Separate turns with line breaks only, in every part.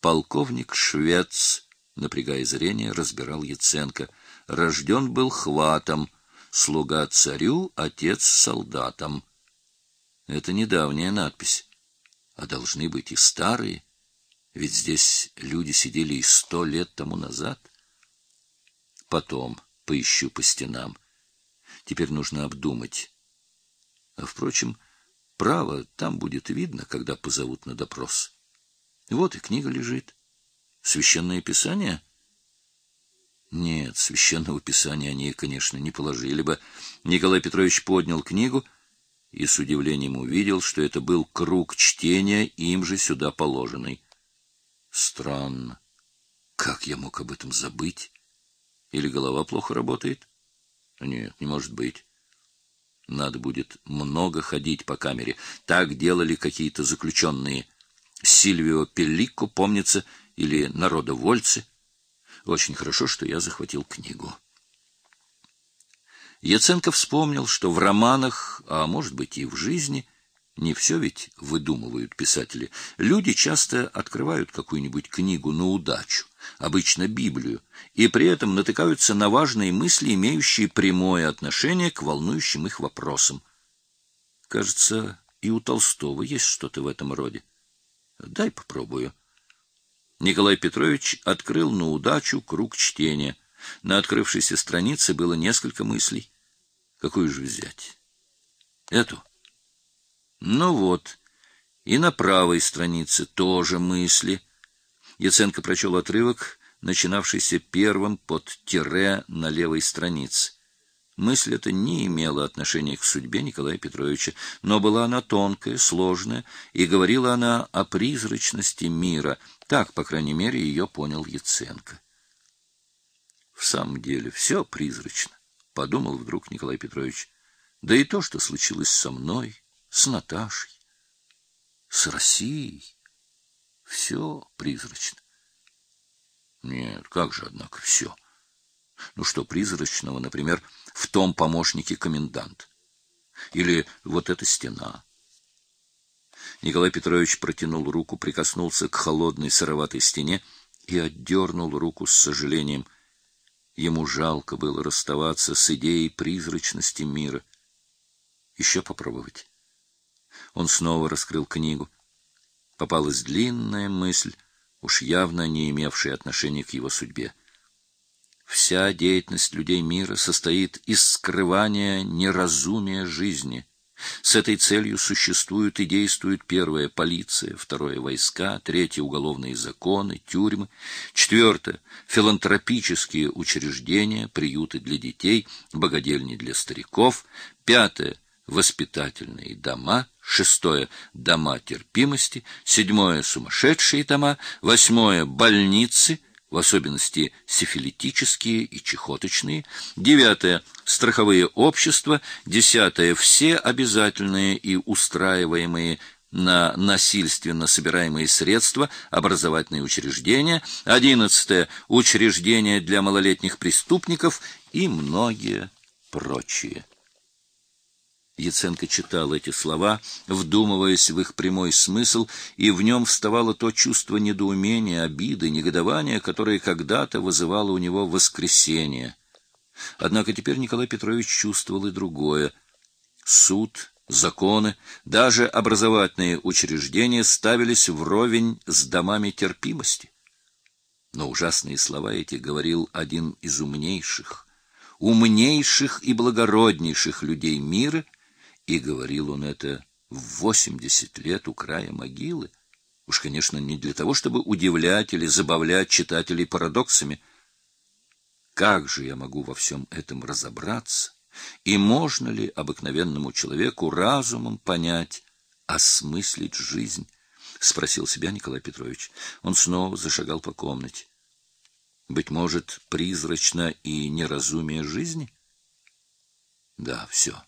Полковник Швец, напрягая зрение, разбирал Яценко. Рожден был хватом, слуга царю, отец солдатам. Это недавняя надпись. А должны быть и старые. Ведь здесь люди сидели и сто лет тому назад. Потом поищу по стенам. Теперь нужно обдумать. А, впрочем, право там будет видно, когда позовут на допрос. Вот и книга лежит. Священное Писание? Нет, священного Писания они, конечно, не положили бы. Николай Петрович поднял книгу и с удивлением увидел, что это был круг чтения, им же сюда положенный. Странно. Как я мог об этом забыть? Или голова плохо работает? Нет, не может быть. Надо будет много ходить по камере. Так делали какие-то заключенные. Сильвио Пеллико, помнится, или народовольцы. Очень хорошо, что я захватил книгу. Яценко вспомнил, что в романах, а может быть и в жизни, не все ведь выдумывают писатели. Люди часто открывают какую-нибудь книгу на удачу, обычно Библию, и при этом натыкаются на важные мысли, имеющие прямое отношение к волнующим их вопросам. Кажется, и у Толстого есть что-то в этом роде. Дай попробую. Николай Петрович открыл на удачу круг чтения. На открывшейся странице было несколько мыслей. Какую же взять? Эту. Ну вот. И на правой странице тоже мысли. Яценко прочел отрывок, начинавшийся первым под тире на левой странице. Мысль эта не имела отношения к судьбе Николая Петровича, но была она тонкая, сложная, и говорила она о призрачности мира. Так, по крайней мере, ее понял Яценко. В самом деле, все призрачно, подумал вдруг Николай Петрович. Да и то, что случилось со мной, с Наташей, с Россией, все призрачно. Нет, как же, однако, все. Ну что призрачного, например, в том помощнике комендант? Или вот эта стена? Николай Петрович протянул руку, прикоснулся к холодной сыроватой стене и отдернул руку с сожалением. Ему жалко было расставаться с идеей призрачности мира. Еще попробовать. Он снова раскрыл книгу. Попалась длинная мысль, уж явно не имевшая отношения к его судьбе. Вся деятельность людей мира состоит из скрывания неразумия жизни. С этой целью существуют и действуют первое полиция, второе войска, третье уголовные законы, тюрьмы, четвертое филантропические учреждения, приюты для детей, богадельни для стариков, пятое воспитательные дома, шестое дома терпимости, седьмое сумасшедшие дома, восьмое больницы в особенности сифилитические и чехоточные, девятое – страховые общества, десятое – все обязательные и устраиваемые на насильственно собираемые средства образовательные учреждения, одиннадцатое – учреждения для малолетних преступников и многие прочие. Яценко читал эти слова, вдумываясь в их прямой смысл, и в нем вставало то чувство недоумения, обиды, негодования, которое когда-то вызывало у него воскресение. Однако теперь Николай Петрович чувствовал и другое. Суд, законы, даже образовательные учреждения ставились вровень с домами терпимости. Но ужасные слова эти говорил один из умнейших, умнейших и благороднейших людей мира — и говорил он это в восемьдесят лет у края могилы. Уж, конечно, не для того, чтобы удивлять или забавлять читателей парадоксами. Как же я могу во всем этом разобраться? И можно ли обыкновенному человеку разумом понять, осмыслить жизнь? спросил себя Николай Петрович. Он снова зашагал по комнате. Быть может, призрачно и неразумие жизни? Да, все.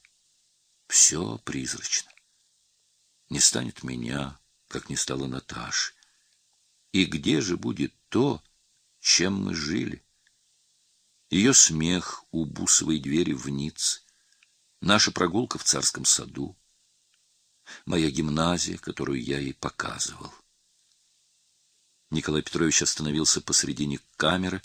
Все призрачно. Не станет меня, как не стало Наташи. И где же будет то, чем мы жили? Ее смех у бусовой двери в Ницце, наша прогулка в царском саду, моя гимназия, которую я ей показывал. Николай Петрович остановился посредине камеры,